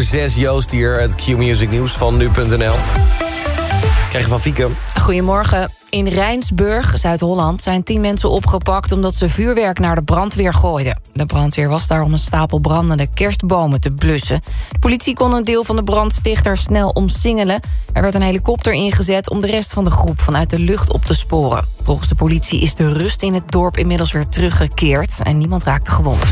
1 minuut over 6, Joost hier, het Q-Music Nieuws van nu.nl. Krijg je van Fieke. Goedemorgen. In Rijnsburg, Zuid-Holland, zijn tien mensen opgepakt... omdat ze vuurwerk naar de brandweer gooiden. De brandweer was daar om een stapel brandende kerstbomen te blussen. De politie kon een deel van de brandstichter snel omsingelen. Er werd een helikopter ingezet om de rest van de groep... vanuit de lucht op te sporen. Volgens de politie is de rust in het dorp inmiddels weer teruggekeerd... en niemand raakte gewond.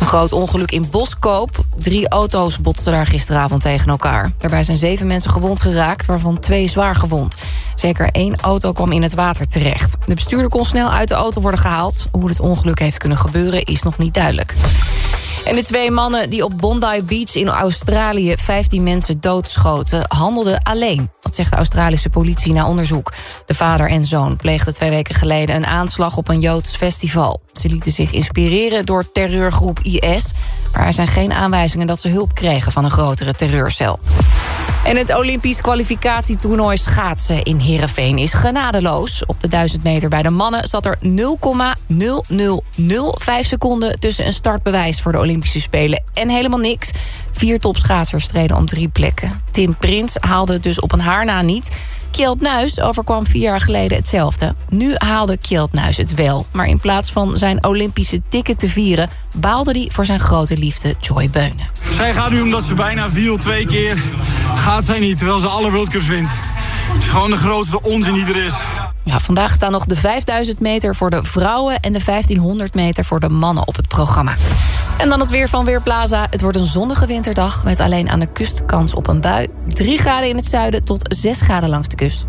Een groot ongeluk in Boskoop. Drie auto's botsten daar gisteravond tegen elkaar. Daarbij zijn zeven mensen gewond geraakt, waarvan twee zwaar gewond. Zeker één auto kwam in het water terecht. De bestuurder kon snel uit de auto worden gehaald. Hoe het ongeluk heeft kunnen gebeuren is nog niet duidelijk. En de twee mannen die op Bondi Beach in Australië 15 mensen doodschoten, handelden alleen. Dat zegt de Australische politie na onderzoek. De vader en zoon pleegden twee weken geleden een aanslag op een Joods festival. Ze lieten zich inspireren door terreurgroep IS... maar er zijn geen aanwijzingen dat ze hulp kregen van een grotere terreurcel. En het Olympisch kwalificatietoernooi schaatsen in Heerenveen is genadeloos. Op de 1000 meter bij de mannen zat er 0,0005 seconden... tussen een startbewijs voor de Olympische Spelen en helemaal niks. Vier topschaatsers streden om drie plekken. Tim Prins haalde het dus op een haar na niet... Kjeld Nuis overkwam vier jaar geleden hetzelfde. Nu haalde Kjeld Nuis het wel. Maar in plaats van zijn Olympische ticket te vieren... baalde hij voor zijn grote liefde Joy Beunen. Zij gaat nu omdat ze bijna viel twee keer. Gaat zij niet, terwijl ze alle World Cups wint. Het is gewoon de grootste onzin die er is. Ja, vandaag staan nog de 5000 meter voor de vrouwen... en de 1500 meter voor de mannen op het programma. En dan het weer van Weerplaza. Het wordt een zonnige winterdag... met alleen aan de kust kans op een bui. 3 graden in het zuiden tot 6 graden langs de kust.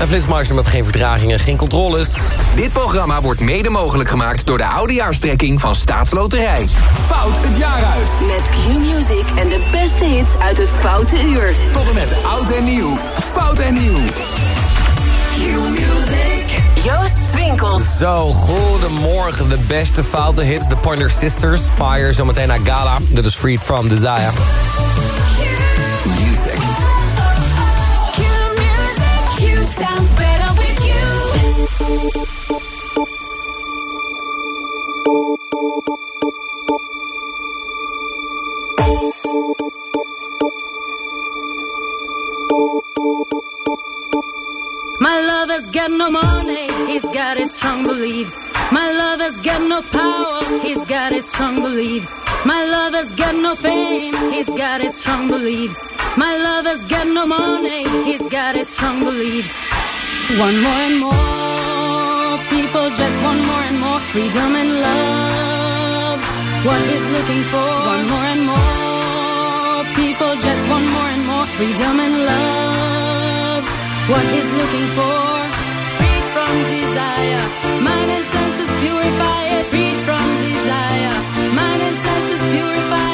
En Flitsmeister met geen verdragingen, geen controles. Dit programma wordt mede mogelijk gemaakt door de oudejaarstrekking van Staatsloterij. Fout het jaar uit. Met Q-Music en de beste hits uit het Foute Uur. Tot en met oud en nieuw. Fout en nieuw. Q-Music. Joost Swinkels. Zo, goedemorgen. De beste foute hits. De Pointer Sisters. Fire, zometeen naar Gala. Dit is Freed From Desire. Music. Sounds better with you. My lover's got no money, he's got his strong beliefs. My lover's got no power, he's got his strong beliefs. My lover's got no fame, he's got his strong beliefs. My lover's got no money, he's got his strong beliefs. One more and more, people just want more and more freedom and love. What he's looking for, one more and more, people just want more and more freedom and love what he's looking for. Purify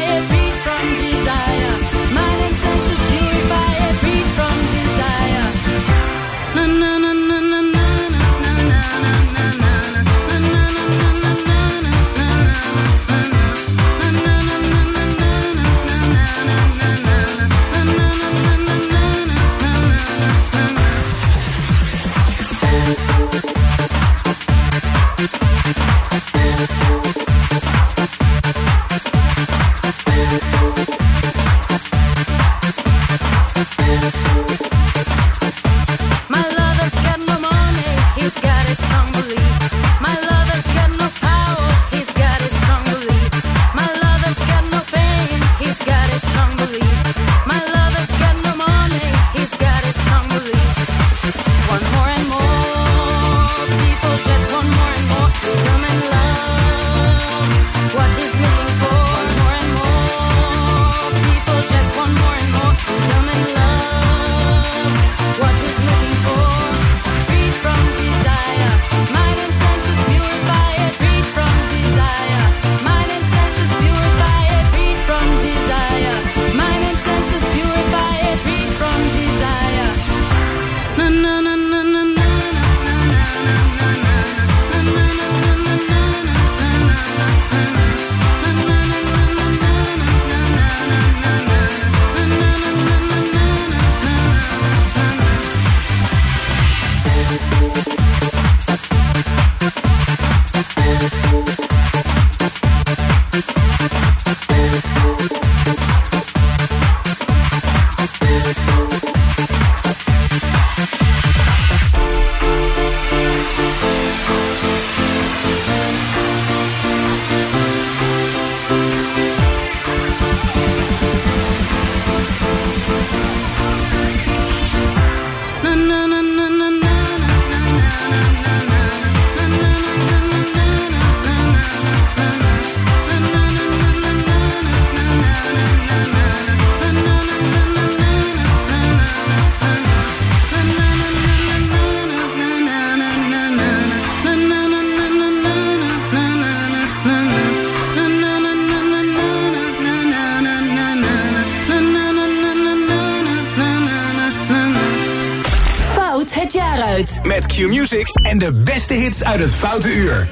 de beste hits uit het Foute Uur.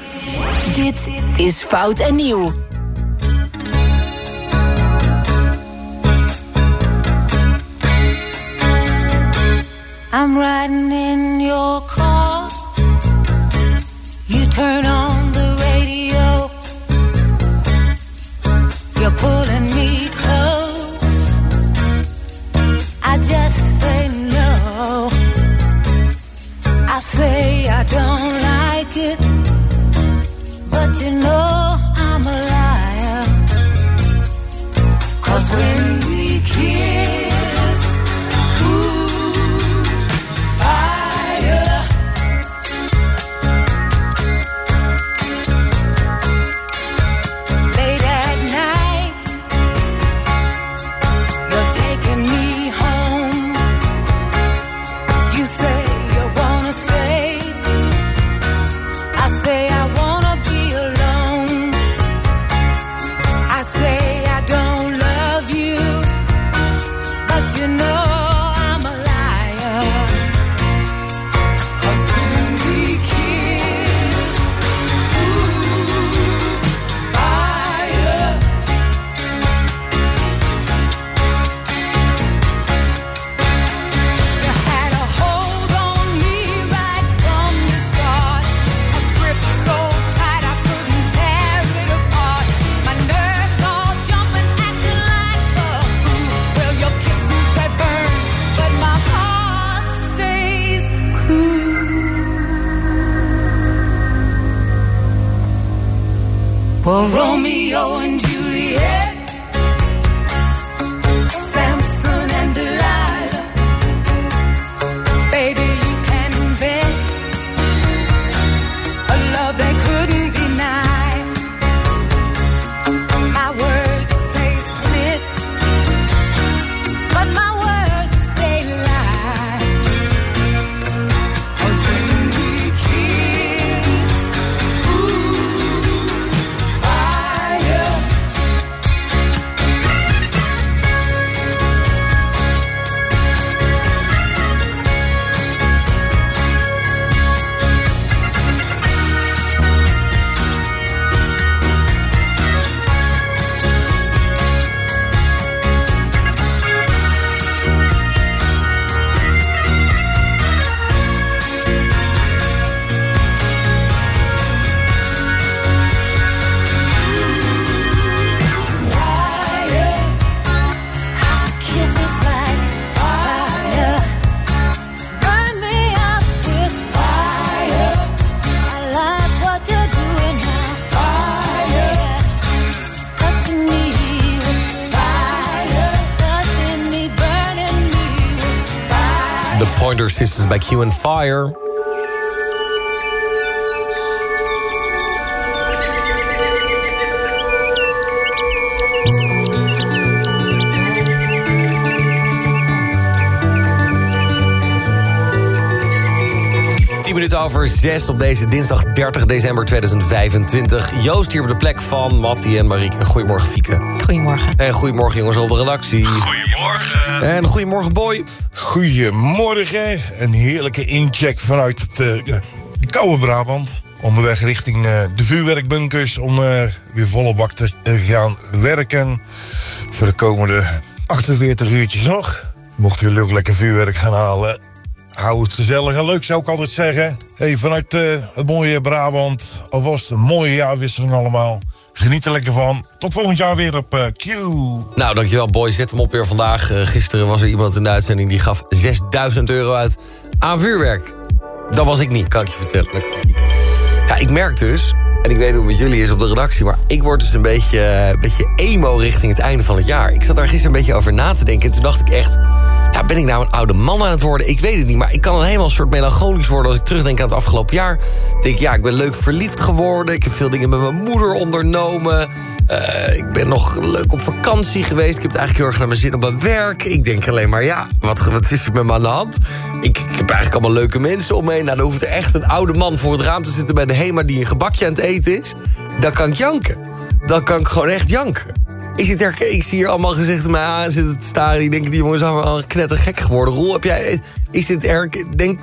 Dit is Fout en Nieuw. I'm riding in your car. You turn on Sisters bij Q and Fire. Minuten over zes op deze dinsdag 30 december 2025. Joost hier op de plek van Mattie en Marieke. Goedemorgen, Fieke. Goedemorgen. En goedemorgen, jongens, op de redactie. Goedemorgen. En goedemorgen, Boy. Goedemorgen. Een heerlijke incheck vanuit het eh, koude Brabant. Onderweg richting eh, de vuurwerkbunkers om eh, weer volle bak te gaan werken. Voor de komende 48 uurtjes nog. Mochten jullie ook lekker vuurwerk gaan halen, hou het gezellig en leuk zou ik altijd zeggen. Hey, vanuit het mooie Brabant, alvast een mooie jaarwisseling allemaal. Geniet er lekker van. Tot volgend jaar weer op eh, Q. Nou, dankjewel, Boy. Zet hem op weer vandaag. Eh, gisteren was er iemand in de uitzending die gaf 6000 euro uit aan vuurwerk. Dat was ik niet, kan ik je vertellen. Ja, ik merk dus, en ik weet hoe het met jullie is op de redactie... maar ik word dus een beetje, eh, een beetje emo richting het einde van het jaar. Ik zat daar gisteren een beetje over na te denken... en toen dacht ik echt, ja, ben ik nou een oude man aan het worden? Ik weet het niet, maar ik kan helemaal een soort melancholisch worden... als ik terugdenk aan het afgelopen jaar. Ik denk, ja, ik ben leuk verliefd geworden. Ik heb veel dingen met mijn moeder ondernomen. Eh, ik ben nog leuk op vakantie geweest. Ik heb het eigenlijk heel erg naar mijn zin op mijn werk. Ik denk alleen maar, ja, wat, wat is er met me aan de hand? Ik, ik heb eigenlijk allemaal leuke mensen om me heen. Nou, dan hoeft er echt een oude man voor het raam te zitten bij de HEMA... die een gebakje aan het eten is. Dan kan ik janken. Dan kan ik gewoon echt janken. Ik, zit er, ik zie hier allemaal gezichten mij aan zitten te staren. Die denken, die jongens zijn al knettergek geworden. Roel, heb jij, is dit erg? Denk,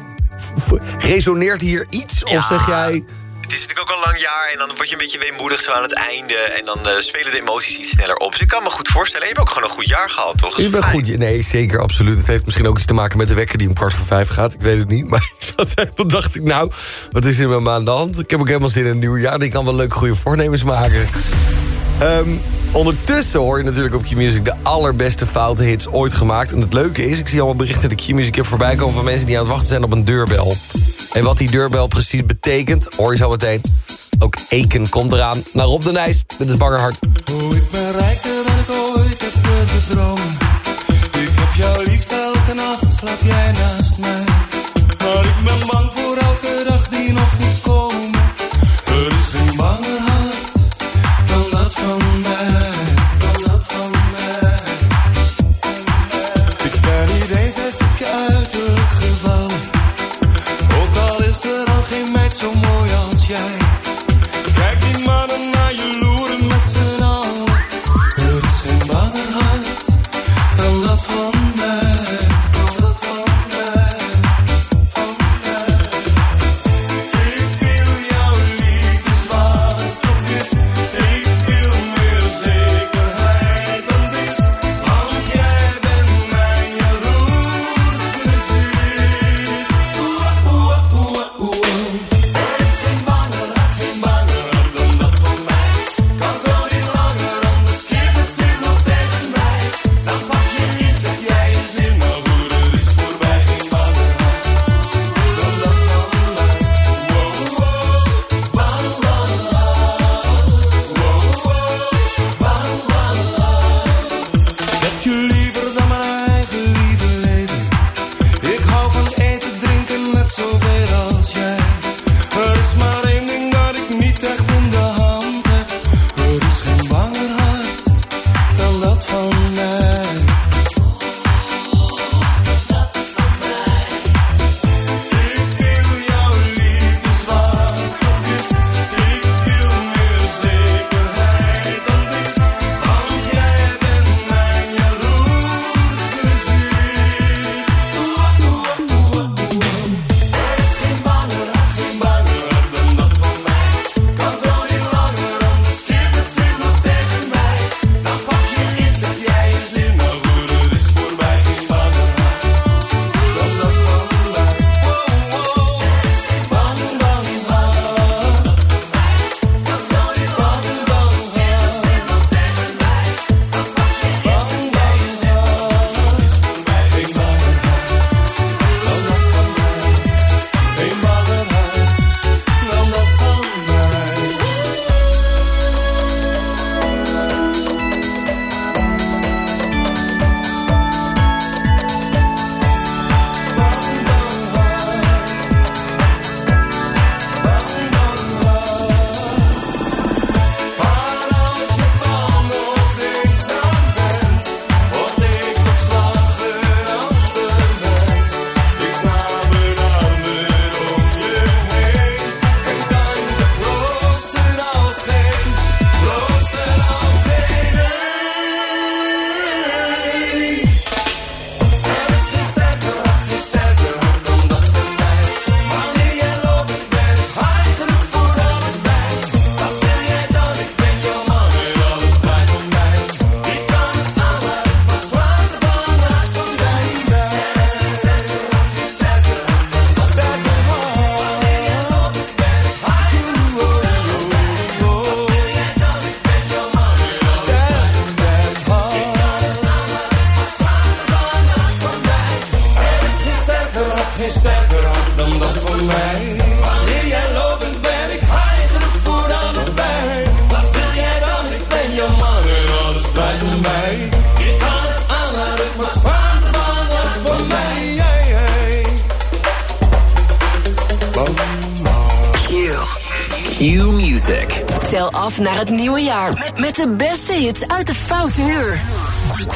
resoneert hier iets? Of zeg jij... Het is natuurlijk ook al een lang jaar en dan word je een beetje weemoedig zo aan het einde. En dan eh, spelen de emoties iets sneller op. Dus ik kan me goed voorstellen. Je hebt ook gewoon een goed jaar gehad, toch? Je bent goed. Nee, zeker, absoluut. Het heeft misschien ook iets te maken met de wekker die om kwart voor vijf gaat. Ik weet het niet. Maar even, dacht ik, nou, wat is er met me aan de hand? Ik heb ook helemaal zin in een nieuw jaar. Ik kan wel leuke goede voornemens maken. Ehm, ondertussen hoor je natuurlijk op Q-Music de allerbeste foute hits ooit gemaakt. En het leuke is, ik zie allemaal berichten in de Q-Music heb voorbij komen... van mensen die aan het wachten zijn op een deurbel. En wat die deurbel precies betekent, hoor je zo meteen. Ook Eken komt eraan. Naar Rob de Nijs, dit is Bangerhart. Oh, ik ben rijker dan ik ooit heb durven dromen. Ik heb jou lief, elke nacht slaap jij naast mij. Maar ik ben bang voor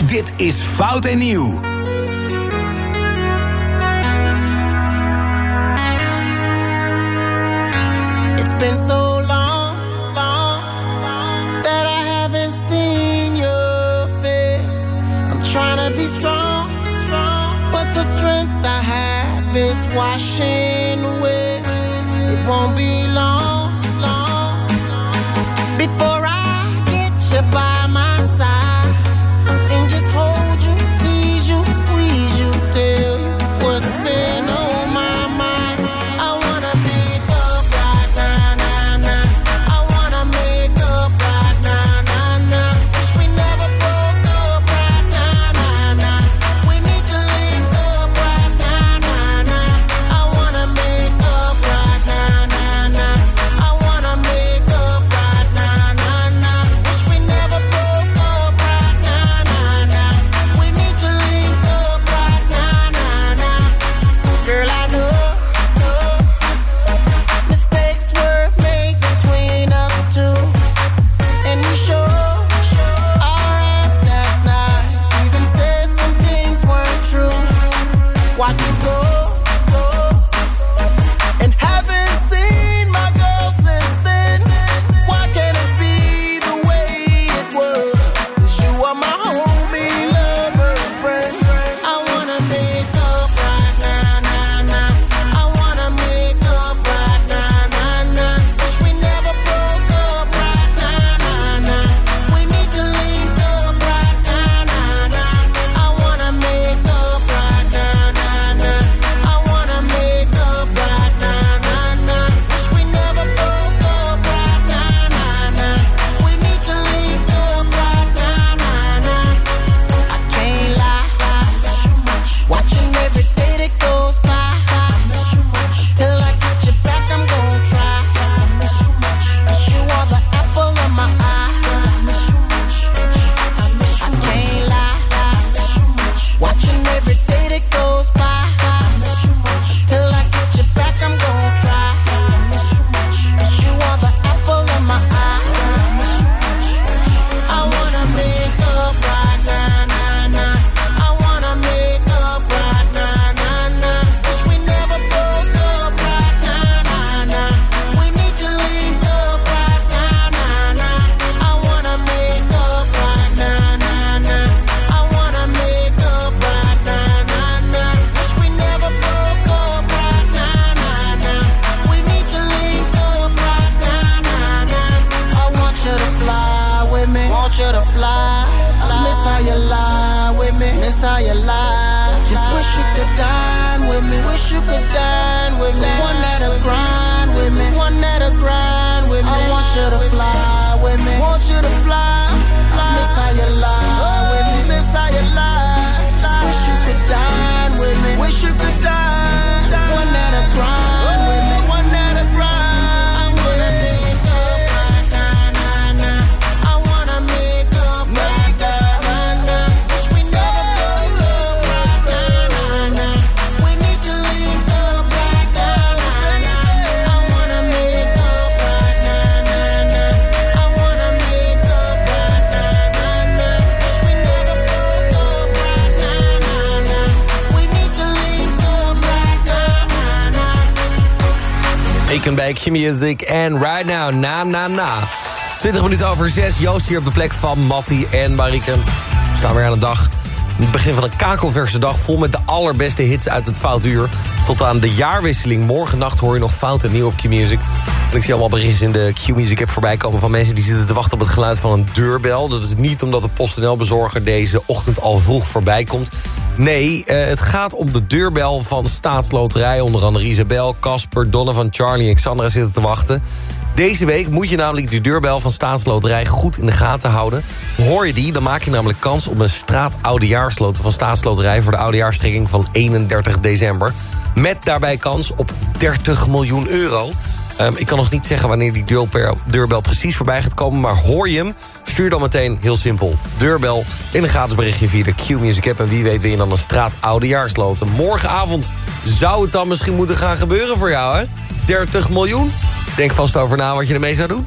Dit is Fout en Nieuw. It's been so long, long, long that I haven't seen your face. I'm trying to be strong, strong, but the strength I have is washing away. It won't be long, long before now. Aiken bij Q-Music en Right Now, na na na. 20 minuten over 6, Joost hier op de plek van Mattie en Marieke. We staan weer aan de dag. Het begin van een kakelverse dag vol met de allerbeste hits uit het Foutuur. Tot aan de jaarwisseling. Morgennacht hoor je nog fout en nieuw op Q-Music. Ik zie allemaal berichtjes in de Q-Music app voorbij komen... van mensen die zitten te wachten op het geluid van een deurbel. Dat is niet omdat de PostNL-bezorger deze ochtend al vroeg voorbij komt. Nee, eh, het gaat om de deurbel van Staatsloterij. Onder andere Isabel, Casper, Donovan, Charlie en Xandra zitten te wachten. Deze week moet je namelijk de deurbel van Staatsloterij goed in de gaten houden. Hoor je die, dan maak je namelijk kans op een straat oudejaarsloten van Staatsloterij... voor de oudejaarstrekking van 31 december. Met daarbij kans op 30 miljoen euro. Ehm, ik kan nog niet zeggen wanneer die deurbel, deurbel precies voorbij gaat komen... maar hoor je hem, stuur dan meteen heel simpel deurbel... in een gratis berichtje via de Q-Music app... en wie weet win je dan een straat oudejaarsloten. Morgenavond zou het dan misschien moeten gaan gebeuren voor jou, hè? 30 miljoen? Denk vast over na wat je ermee zou doen.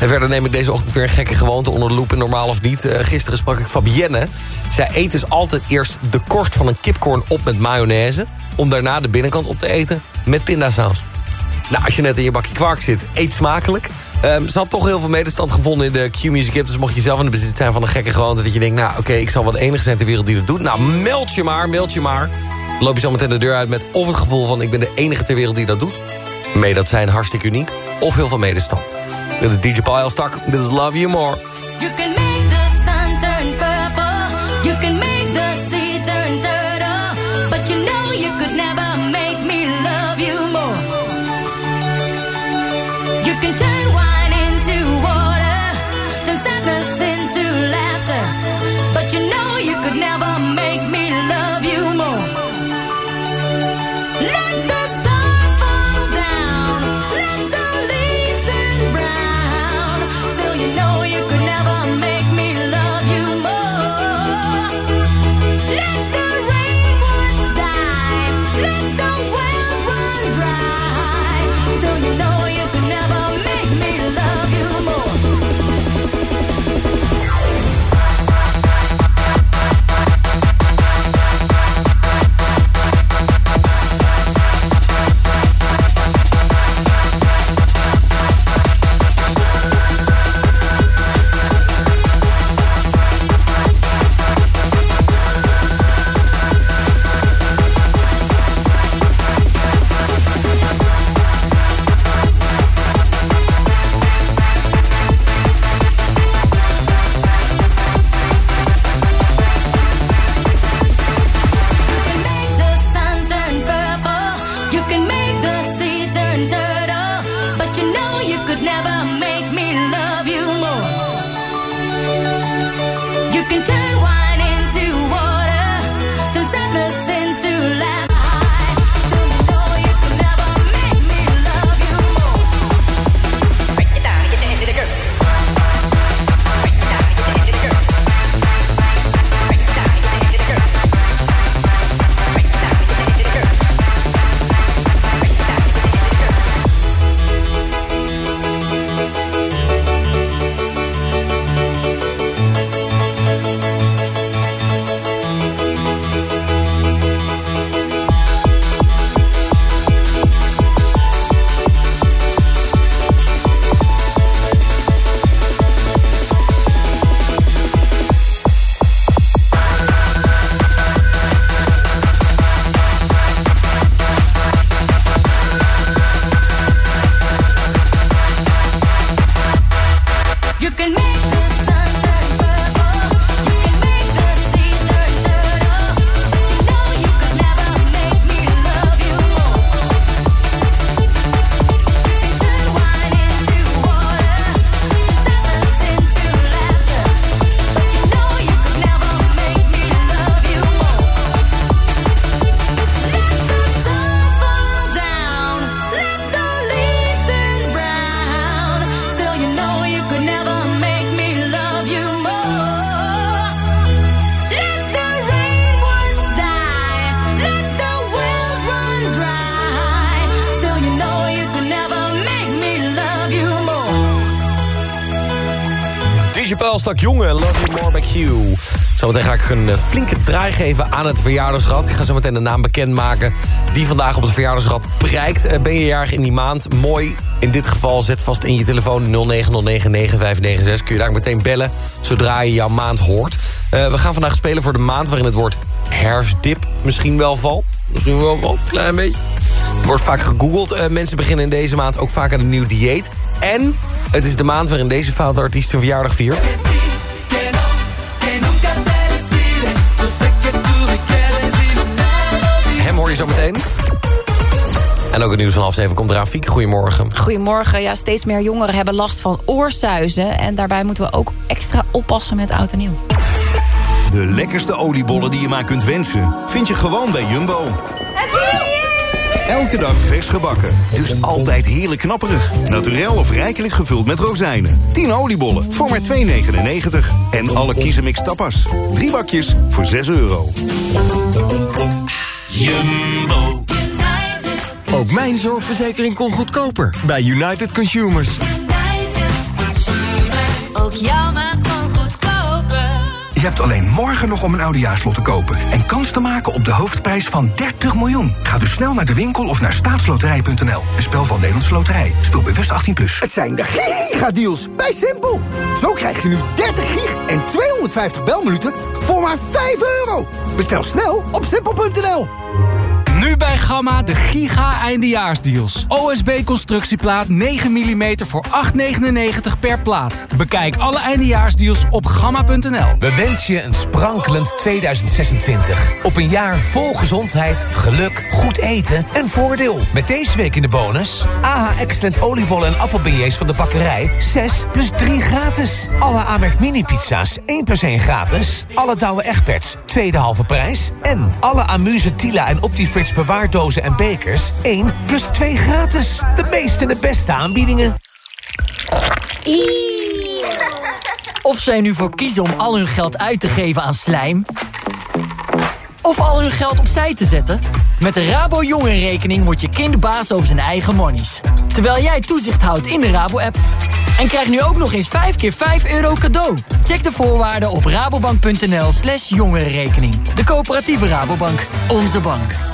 En verder neem ik deze ochtend weer een gekke gewoonte onder de loep... en normaal of niet. Eh, gisteren sprak ik Fabienne. Zij eet dus altijd eerst de korst van een kipcorn op met mayonaise... om daarna de binnenkant op te eten met pindasaus. Nou, als je net in je bakje kwark zit, eet smakelijk. Ehm, ze had toch heel veel medestand gevonden in de Q-Music App. Dus mocht je zelf in de bezit zijn van een gekke gewoonte... dat je denkt, nou oké, ik zal wel de enige zijn ter wereld die dat doet. Nou, meld je maar, meld je maar. loop je zo meteen de deur uit met of het gevoel van... ik ben de enige ter wereld die dat doet. Mee dat zijn hartstikke uniek. Of heel veel medestand. Dit is DJ Paul Stak. Dit is Love You More. DJ Paul Stak Jongen, Love You. Zometeen ga ik een eh, flinke draai geven aan het verjaardagsrad. Ik ga zo meteen de naam bekendmaken die vandaag op het verjaardagsrad prijkt. Eh, Ben je jarig in die maand? Mooi. In dit geval zet vast in je telefoon 09099596. Kun je daar meteen bellen zodra je jouw maand hoort. Eh, we gaan vandaag spelen voor de maand waarin het woord herfstdip misschien wel valt. Misschien wel valt, klein beetje. Wordt vaak gegoogeld. Eh, mensen beginnen in deze maand ook vaak aan een nieuw dieet. En het is de maand waarin deze foute artiest zijn verjaardag viert. Hem hoor je zo meteen. En ook het nieuws van half zeven komt eraan. Fiek, goedemorgen. Goedemorgen. Ja, steeds meer jongeren hebben last van oorsuizen. En daarbij moeten we ook extra oppassen met oud en nieuw. De lekkerste oliebollen die je maar kunt wensen... vind je gewoon bij Jumbo. Elke dag vers gebakken, dus altijd heerlijk knapperig. Naturel of rijkelijk gevuld met rozijnen. 10 oliebollen voor maar 2,99. En alle kiezenmix tapas. Drie bakjes voor 6 euro. Jumbo. Ook mijn zorgverzekering kon goedkoper bij United Consumers. Ook jouw maand kan goedkoper. Hebt alleen morgen nog om een oudejaarslot te kopen... en kans te maken op de hoofdprijs van 30 miljoen. Ga dus snel naar de winkel of naar staatsloterij.nl. Een spel van Nederlandse Loterij. Speel bewust 18+. Plus. Het zijn de gigadeals bij Simpel. Zo krijg je nu 30 gig en 250 belminuten voor maar 5 euro. Bestel snel op simpel.nl. Nu bij Gamma de giga eindejaarsdeals. OSB constructieplaat 9 mm voor 8,99 per plaat. Bekijk alle eindejaarsdeals op gamma.nl. We wensen je een sprankelend 2026. Op een jaar vol gezondheid, geluk, goed eten en voordeel. Met deze week in de bonus... AH Excellent oliebollen en appelbeignets van de bakkerij... 6 plus 3 gratis. Alle Amerk mini-pizza's 1 plus 1 gratis. Alle Douwe Egberts, tweede halve prijs. En alle Amuse Tila en Optifrits bewaardozen en bekers... 1 plus 2 gratis. De meeste en de beste aanbiedingen. Of zij nu voor kiezen om al hun geld uit te geven aan slijm... of al hun geld opzij te zetten... met de Rabo Jongerenrekening wordt je kind baas over zijn eigen monies. Terwijl jij toezicht houdt in de Rabo-app. En krijg nu ook nog eens 5 keer 5 euro cadeau. Check de voorwaarden op rabobank.nl slash jongerenrekening. De coöperatieve Rabobank. Onze bank.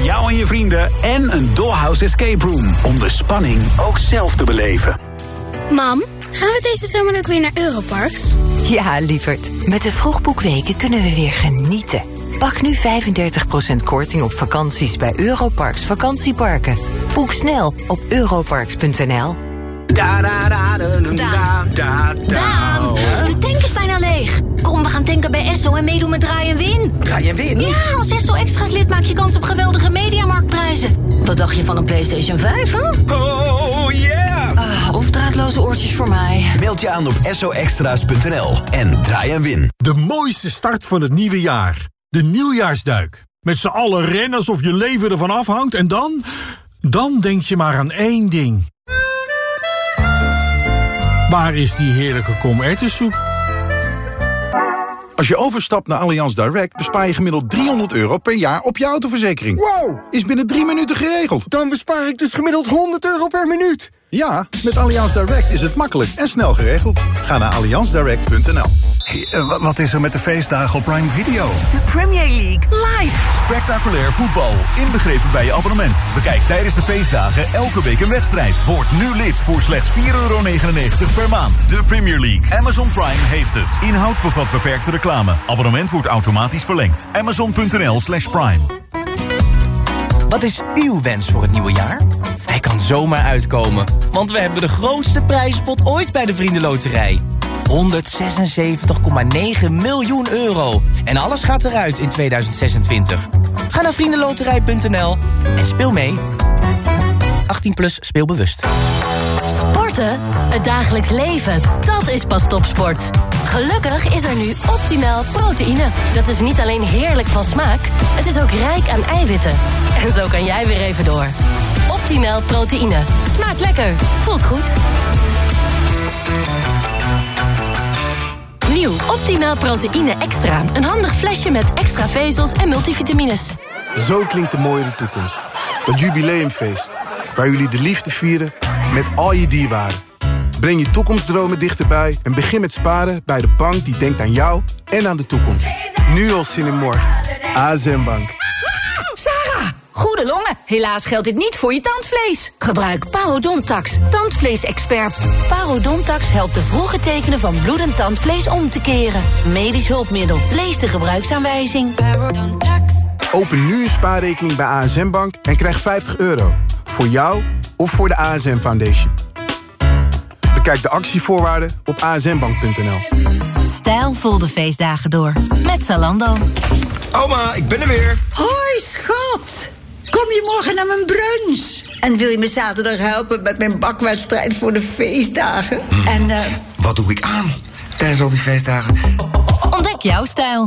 jou en je vrienden en een Dollhouse Escape Room om de spanning ook zelf te beleven. Mam, gaan we deze zomer ook weer naar Europarks? Ja, lieverd. Met de vroegboekweken kunnen we weer genieten. Pak nu 35% korting op vakanties bij Europarks vakantieparken. Boek snel op europarks.nl. Daan, de tank is bijna leeg. Kom, we gaan tanken bij Esso en meedoen met Draai en Win. Draai en Win? Ja, als Esso Extra's lid maak je kans op geweldige mediamarktprijzen. Wat dacht je van een PlayStation 5, hè? Oh, yeah! Ah, of draadloze oortjes voor mij. Meld je aan op soextra's.nl en draai en win. De mooiste start van het nieuwe jaar. De nieuwjaarsduik. Met z'n allen rennen alsof je leven ervan afhangt en dan... Dan denk je maar aan één ding. Waar is die heerlijke kom-erwtensoep? Als je overstapt naar Allianz Direct bespaar je gemiddeld 300 euro per jaar op je autoverzekering. Wow! Is binnen drie minuten geregeld. Dan bespaar ik dus gemiddeld 100 euro per minuut. Ja, met Allianz Direct is het makkelijk en snel geregeld. Ga naar allianzdirect.nl. wat is er met de feestdagen op Prime Video? De Premier League live. Spectaculair voetbal, inbegrepen bij je abonnement. Bekijk tijdens de feestdagen elke week een wedstrijd. Word nu lid voor slechts 4,99 euro per maand. De Premier League. Amazon Prime heeft het. Inhoud bevat beperkte reclame. Abonnement wordt automatisch verlengd. Amazon.nl slash prime. Wat is uw wens voor het nieuwe jaar? Hij kan zomaar uitkomen, want we hebben de grootste prijzenpot ooit bij de Vriendenloterij. 176,9 miljoen euro. En alles gaat eruit in 2026. Ga naar vriendenloterij.nl en speel mee. 18 plus speelbewust. Sporten? Het dagelijks leven. Dat is pas topsport. Gelukkig is er nu optimaal proteïne. Dat is niet alleen heerlijk van smaak, het is ook rijk aan eiwitten. En zo kan jij weer even door. Optimaal proteïne. Smaakt lekker. Voelt goed. Nieuw Optimaal proteïne extra. Een handig flesje met extra vezels en multivitamines. Zo klinkt de mooie toekomst. Dat jubileumfeest. Waar jullie de liefde vieren met al je dierbaren. Breng je toekomstdromen dichterbij en begin met sparen bij de bank die denkt aan jou en aan de toekomst. Nu al zin in morgen. ASM Bank. Goede longen. Helaas geldt dit niet voor je tandvlees. Gebruik Parodontax, tandvleesexpert. Parodontax helpt de vroege tekenen van bloedend tandvlees om te keren. Medisch hulpmiddel. Lees de gebruiksaanwijzing. Parodontax. Open nu een spaarrekening bij ASM Bank en krijg 50 euro. Voor jou of voor de ASM Foundation. Bekijk de actievoorwaarden op asmbank.nl. Stijlvol de feestdagen door. Met Zalando. Oma, ik ben er weer. Hoi, schat. Kom je morgen naar mijn brunch? En wil je me zaterdag helpen met mijn bakwedstrijd voor de feestdagen? En, eh... Wat doe ik aan tijdens al die feestdagen? Ontdek jouw stijl.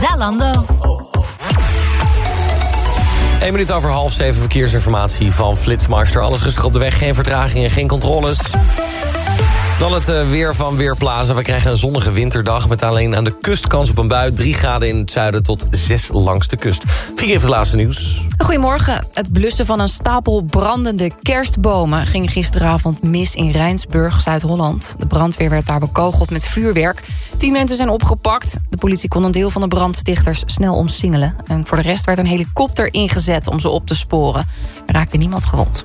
Zalando. 1 minuut over half zeven verkeersinformatie van Flitsmaster. Alles rustig op de weg, geen vertragingen, geen controles. Dan het uh, weer van Weerplaza. We krijgen een zonnige winterdag met alleen aan de kust kans op een bui. 3 graden in het zuiden tot 6 langs de kust. Vier heeft het laatste nieuws. Goedemorgen. Het blussen van een stapel brandende kerstbomen... ging gisteravond mis in Rijnsburg, Zuid-Holland. De brandweer werd daar bekogeld met vuurwerk. Tien mensen zijn opgepakt. De politie kon een deel van de brandstichters snel omsingelen. En voor de rest werd een helikopter ingezet om ze op te sporen. Er raakte niemand gewond.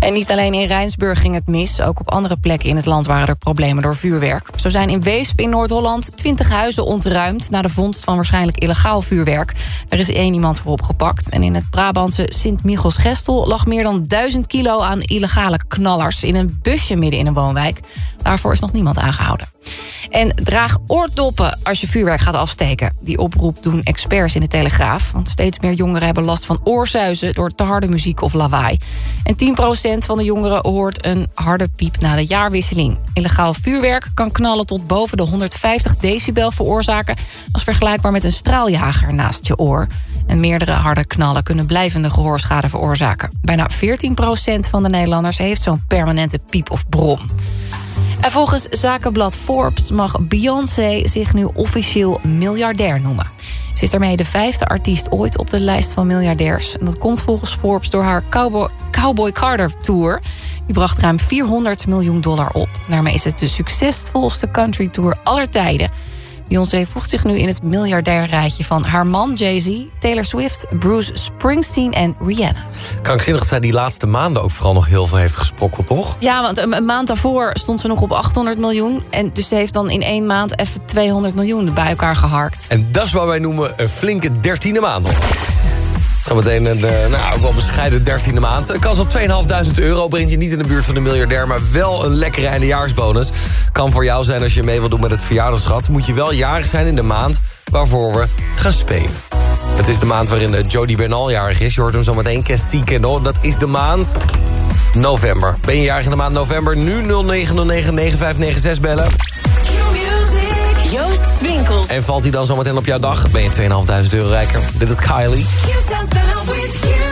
En niet alleen in Rijnsburg ging het mis. Ook op andere plekken in het land waren er problemen door vuurwerk. Zo zijn in Weesp in Noord-Holland 20 huizen ontruimd... na de vondst van waarschijnlijk illegaal vuurwerk. Er is één iemand voor opgepakt. En in het Brabantse Sint-Michels-Gestel lag meer dan 1000 kilo aan illegale knallers... in een busje midden in een woonwijk. Daarvoor is nog niemand aangehouden. En draag oordoppen als je vuurwerk gaat afsteken. Die oproep doen experts in de Telegraaf. Want steeds meer jongeren hebben last van oorzuizen... door te harde muziek of lawaai. En 10% van de jongeren hoort een harde piep na de jaarwisseling. Illegaal vuurwerk kan knallen tot boven de 150 decibel veroorzaken... als vergelijkbaar met een straaljager naast je oor. En meerdere harde knallen kunnen blijvende gehoorschade veroorzaken. Bijna 14% van de Nederlanders heeft zo'n permanente piep of brom. En volgens zakenblad Forbes mag Beyoncé zich nu officieel miljardair noemen. Ze is daarmee de vijfde artiest ooit op de lijst van miljardairs. En dat komt volgens Forbes door haar Cowboy, Cowboy Carter Tour. Die bracht ruim 400 miljoen dollar op. Daarmee is het de succesvolste country tour aller tijden. Beyoncé voegt zich nu in het miljardairrijtje van haar man Jay-Z... Taylor Swift, Bruce Springsteen en Rihanna. Krankzinnig dat zij die laatste maanden ook vooral nog heel veel heeft gesprokkeld, toch? Ja, want een, een maand daarvoor stond ze nog op 800 miljoen. En dus ze heeft dan in één maand even 200 miljoen bij elkaar geharkt. En dat is wat wij noemen een flinke dertiende maand. Zometeen een uh, nou, ook wel bescheiden dertiende maand. Een kans op 2.500 euro brengt je niet in de buurt van de miljardair... maar wel een lekkere eindejaarsbonus. Kan voor jou zijn als je mee wil doen met het verjaardagsschat. Moet je wel jarig zijn in de maand waarvoor we gaan spelen. Het is de maand waarin uh, Jody Bernal jarig is. Je hoort hem zometeen. Kestiekeno, dat is de maand november. Ben je jarig in de maand november? Nu 0909-9596 bellen. Joost Swinkels. En valt hij dan zometeen op jouw dag? Ben je 2.500 euro rijker. Dit is Kylie. Music.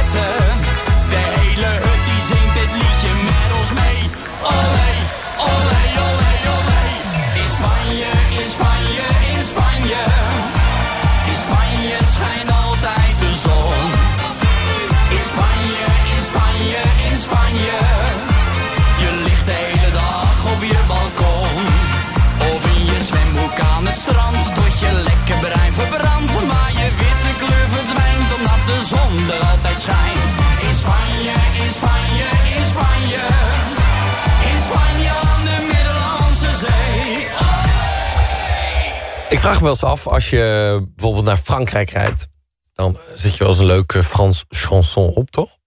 Vraag me wel eens af, als je bijvoorbeeld naar Frankrijk rijdt... dan zet je wel eens een leuke Frans chanson op, toch?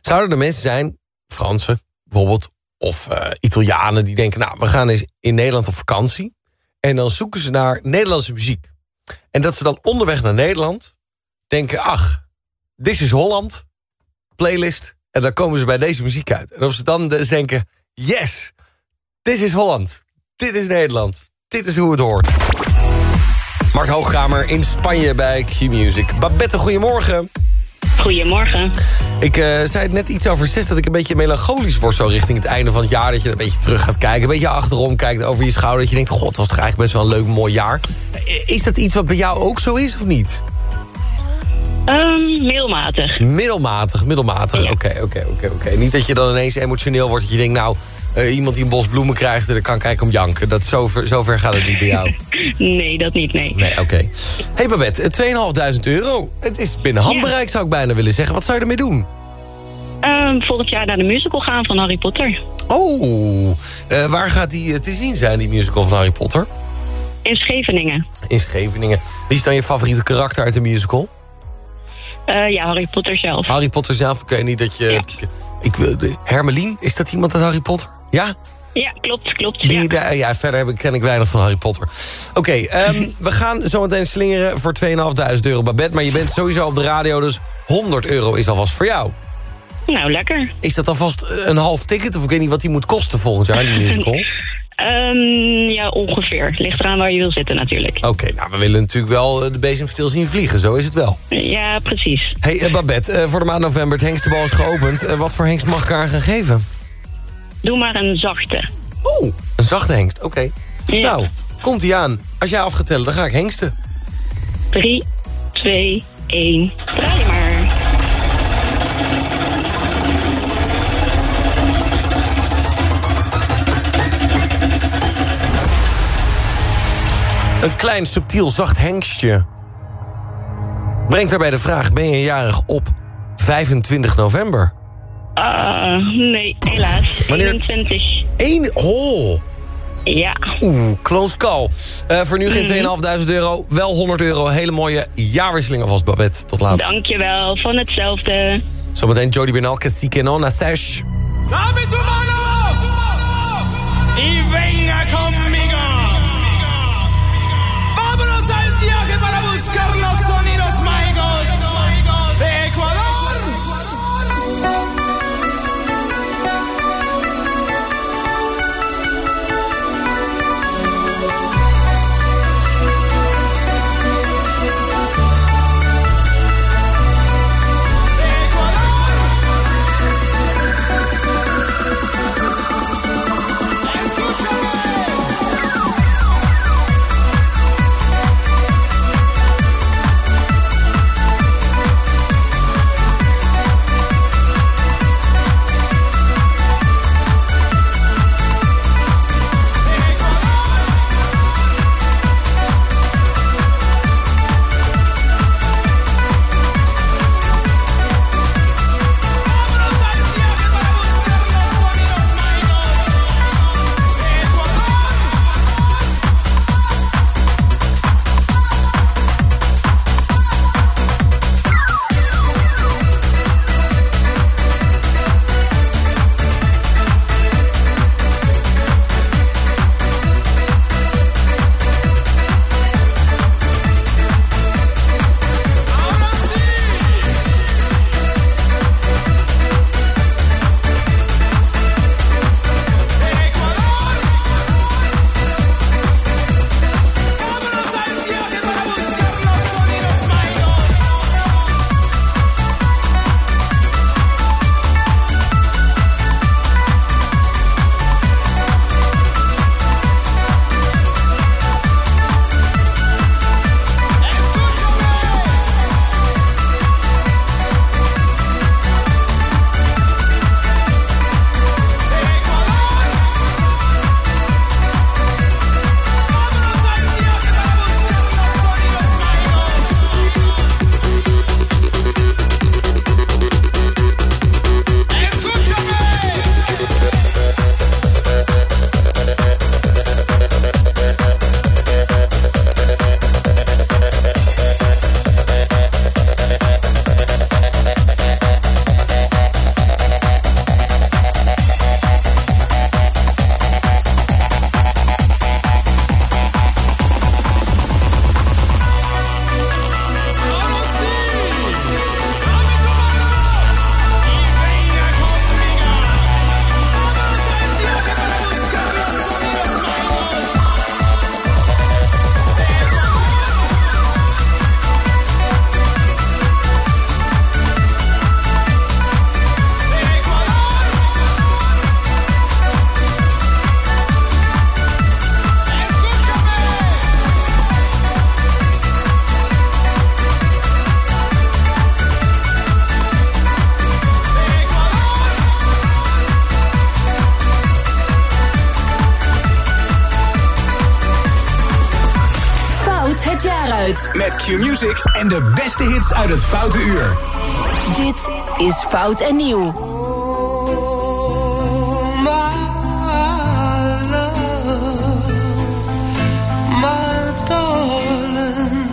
Zouden er mensen zijn, Fransen bijvoorbeeld... of eh, Italianen, die denken... nou, we gaan eens in Nederland op vakantie... en dan zoeken ze naar Nederlandse muziek. En dat ze dan onderweg naar Nederland denken... ach, dit is Holland, playlist... en dan komen ze bij deze muziek uit. En of ze dan dus denken... yes, dit is Holland, dit is Nederland... Dit is hoe het hoort. Mart Hoogkamer in Spanje bij Q-Music. Babette, goedemorgen. Goedemorgen. Ik eh, zei het net iets over zes dat ik een beetje melancholisch word... zo richting het einde van het jaar. Dat je een beetje terug gaat kijken. Een beetje achterom kijkt over je schouder. Dat je denkt, god, het was toch eigenlijk best wel een leuk, mooi jaar. Eh, Is dat iets wat bij jou ook zo is of niet? Ehm, middelmatig. Middelmatig, middelmatig. Oké, oké, oké, oké. Niet dat je dan ineens emotioneel wordt. Dat je denkt, nou, eh, iemand die een bos bloemen krijgt... dan kan kijken om janken. Dat, zover, zover gaat het niet bij jou. Nee, dat niet, nee. Nee, oké. hey Babette, eh, 2.500 euro. Het is binnen handbereik, zou ik bijna willen zeggen. Wat zou je ermee doen? Ehm, volgend jaar naar de musical gaan van Harry Potter. Oh, eh, waar gaat die eh, te zien zijn, die musical van Harry Potter? In Scheveningen. In Scheveningen. Wie is dan je favoriete karakter uit de musical? Eh, ja, Harry Potter zelf. Harry Potter zelf, ik weet niet dat je... Ik, wil- de- Hermelien, is dat iemand uit Harry Potter? Ja? Ja, klopt, klopt. Die, ja. daar- ja, verder ik, ken ik weinig van Harry Potter. Oké, ehm, we gaan zometeen slingeren voor 2.500 euro Babette. Maar je bent sowieso op de radio, dus 100 euro is alvast voor jou. Nou, lekker. Is dat alvast een half ticket? Of ik weet niet wat die moet kosten volgend jaar, die musical? Ehm, ja, ongeveer. Ligt eraan waar je wil zitten natuurlijk. Oké, nou, we willen natuurlijk wel eh, de bezem stil zien vliegen. Zo is het wel. Ja, precies. hey, eh, Babette, eh, voor de maand november, het hengstebal is geopend. Eh, wat voor hengst mag ik haar gaan geven? Doe maar een zachte. Oeh, een zachte hengst, oké. Nou, komt ie aan. Als jij af gaat tellen, dan ga ik hengsten. 3, 2, 1. Draai maar. Een klein, subtiel, zacht hengstje. Brengt daarbij de vraag, ben je jarig op 25 november? Ah, nee, helaas. Wanneer- 21. Eén, oh. Ja. Oeh, close call. Eh, voor nu geen Mhm. 2.500 euro, wel 100 euro. Hele mooie jaarwisseling alvast, Babette. Tot later. Dankjewel, van hetzelfde. Zometeen Jody Bernal, Cacique Non, na Sesh. ¡Dame tu mano! Y venga conmigo. Met Q-Music en de beste hits uit het Foute Uur. Dit is Fout en Nieuw. My darling,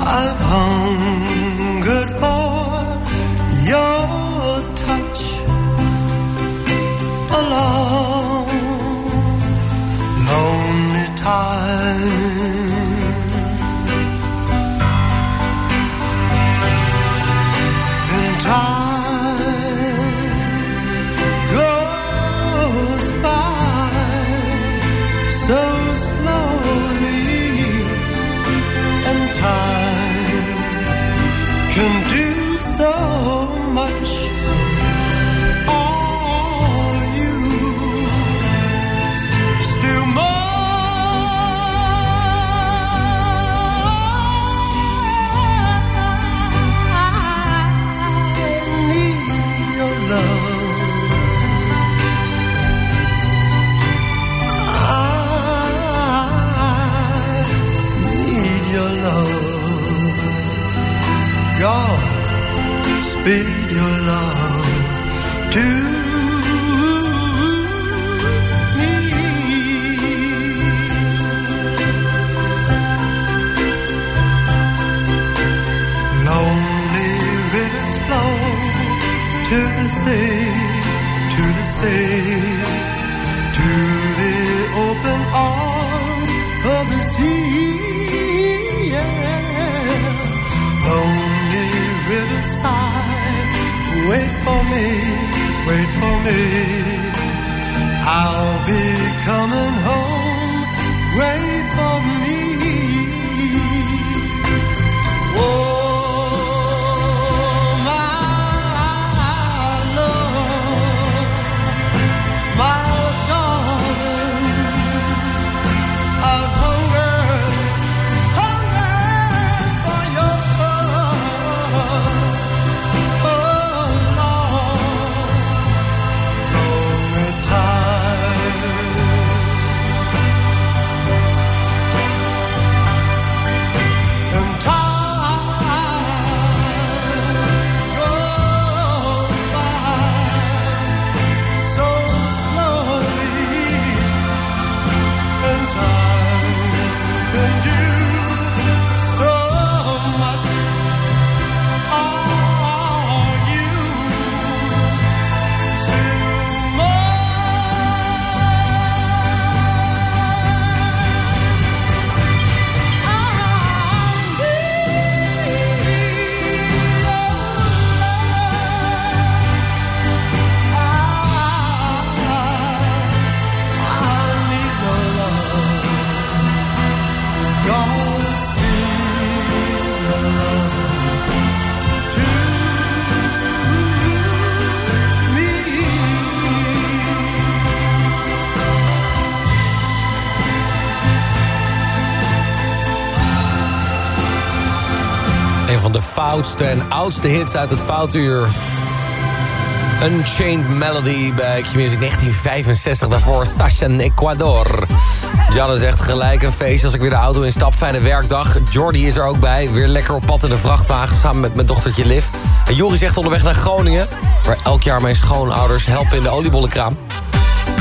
I've hungered for your touch a long, lonely time. Speed your love to Lonely rivers flow to the sea, to the sea, to the open arms of the sea. Yeah. Lonely riverside, wait for me, wait for me. I'll be coming home, wait for me. Foutste en oudste hits uit het foutuur. Unchained Melody bij Q-Music 1965. Daarvoor Sasha en Ecuador. Janne zegt gelijk een feestje als ik weer de auto instap. Fijne werkdag. Jordi is er ook bij. Weer lekker op pad in de vrachtwagen samen met mijn dochtertje Liv. En Jori zegt onderweg naar Groningen. Waar elk jaar mijn schoonouders helpen in de oliebollenkraam.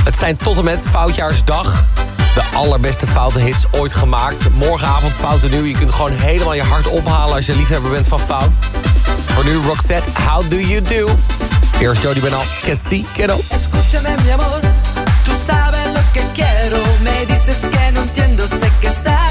Het zijn tot en met Foutjaarsdag de allerbeste foute hits ooit gemaakt. Morgenavond Fouten Nieuw. Je kunt gewoon helemaal je hart ophalen als je liefhebber bent van Fout. Voor nu Roxette, How Do You Do? Eerst Jody Benal, Si, Que No. Escúchame mi amor, tú sabes lo que quiero. Me dices que no entiendo, sé que estás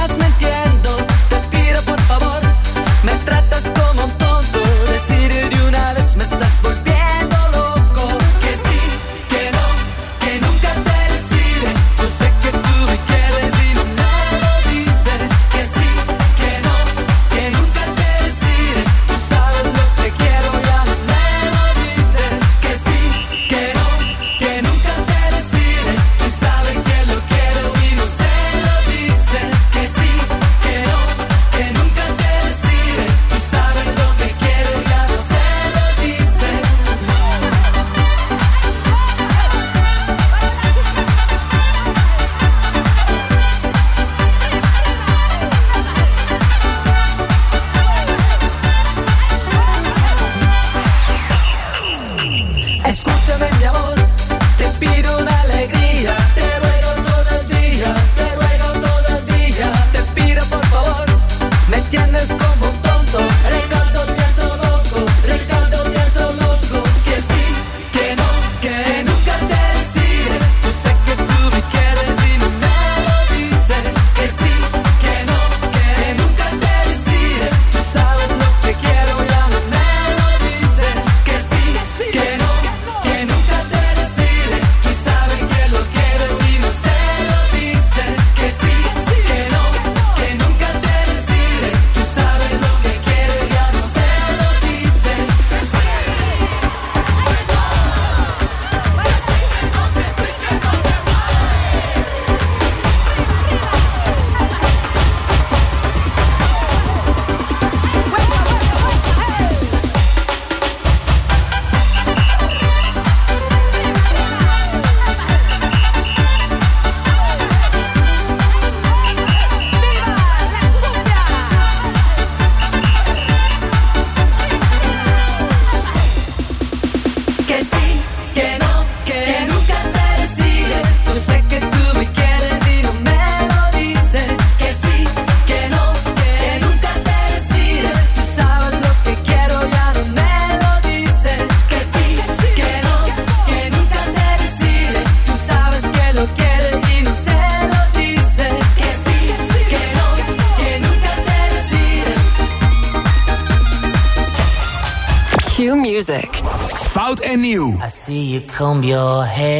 your hair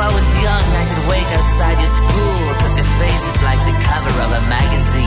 I was young, I could wait outside your school, cause your face is like the cover of a magazine.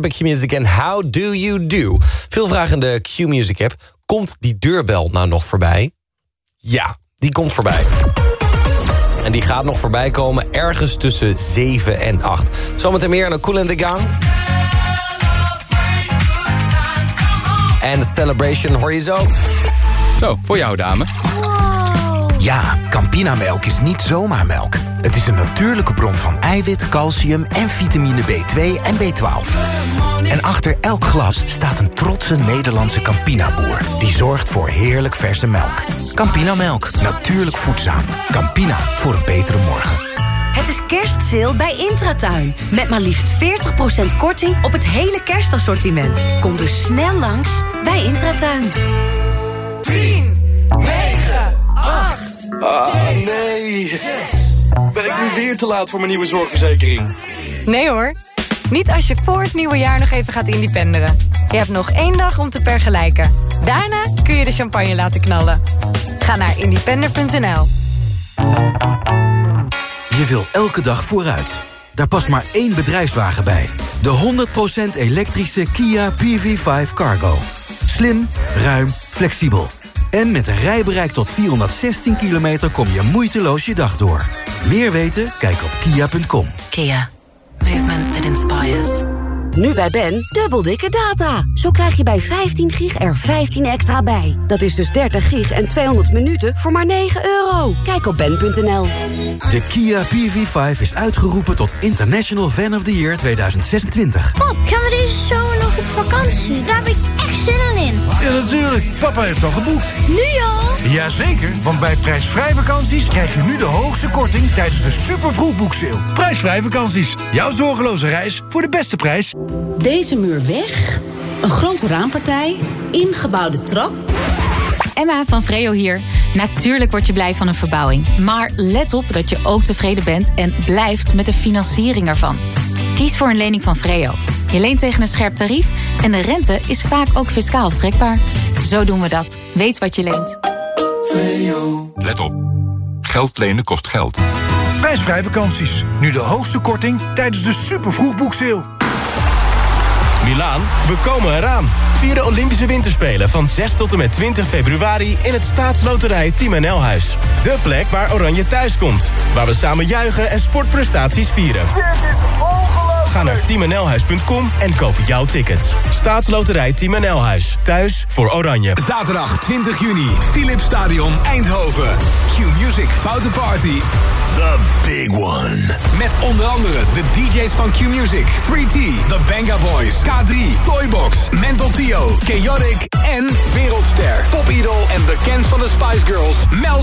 Bij Q-Music en How Do You Do? Veel vragen in de Q-Music app. Komt die deurbel nou nog voorbij? Ja, die komt voorbij. En die gaat nog voorbij komen ergens tussen 7 en 8. Zometeen meer aan Cool and the Gang. En Celebration hoor je zo. Zo, voor jou dame. Ja, Campinamelk is niet zomaar melk. Het is een natuurlijke bron van eiwit, calcium en vitamine B2 en B12. En achter elk glas staat een trotse Nederlandse Campina-boer... die zorgt voor heerlijk verse melk. Campinamelk, natuurlijk voedzaam. Campina, voor een betere morgen. Het is kerstsale bij Intratuin. Met maar liefst 40% korting op het hele kerstassortiment. Kom dus snel langs bij Intratuin. 10, 9, 8, Ah, nee. Ben ik nu weer te laat voor mijn nieuwe zorgverzekering? Nee hoor. Niet als je voor het nieuwe jaar nog even gaat independeren. Je hebt nog één dag om te vergelijken. Daarna kun je de champagne laten knallen. Ga naar independer.nl. Je wil elke dag vooruit. Daar past maar één bedrijfswagen bij. De 100% elektrische Kia PV5 Cargo. Slim, ruim, flexibel. En met een rijbereik tot 416 kilometer kom je moeiteloos je dag door. Meer weten? Kijk op kia.com. Kia. Movement that inspires. Nu bij Ben, dubbel dikke data. Zo krijg je bij 15 gig er 15 extra bij. Dat is dus 30 gig en 200 minuten voor maar 9 euro. Kijk op ben.nl. De Kia PV5 is uitgeroepen tot International Fan of the Year 2026. Pap, gaan we deze zomer nog op vakantie? Daar heb ik echt zin in. Ja, natuurlijk. Papa heeft al geboekt. Nu al? Jazeker, want bij prijsvrij vakanties krijg je nu de hoogste korting tijdens de super vroegboekseil. Prijsvrij vakanties. Jouw zorgeloze reis voor de beste prijs. Deze muur weg, een grote raampartij, ingebouwde trap. Emma van Vreo hier. Natuurlijk word je blij van een verbouwing. Maar let op dat je ook tevreden bent en blijft met de financiering ervan. Kies voor een lening van Vreo. Je leent tegen een scherp tarief en de rente is vaak ook fiscaal aftrekbaar. Zo doen we dat. Weet wat je leent. Let op. Geld lenen kost geld. Prijsvrij vakanties. Nu de hoogste korting tijdens de super vroegboekseil. Milaan, we komen eraan. Vier de Olympische Winterspelen van 6 tot en met 20 februari... in het staatsloterij Team NL Huis. De plek waar Oranje thuis komt. Waar we samen juichen en sportprestaties vieren. Dit is ongelooflijk! Ga naar teamnlhuis.com en koop jouw tickets. Staatsloterij Team NL Huis. Thuis voor Oranje. Zaterdag 20 juni, Philips Stadion Eindhoven. Q-Music Foute Party. The big one. Met onder andere de DJ's van Q-Music, 3T, The Banga Boys, K3, Toybox, Mental Tio, Chaotic en Wereldster, Pop Idol en bekend van de Spice Girls, Mel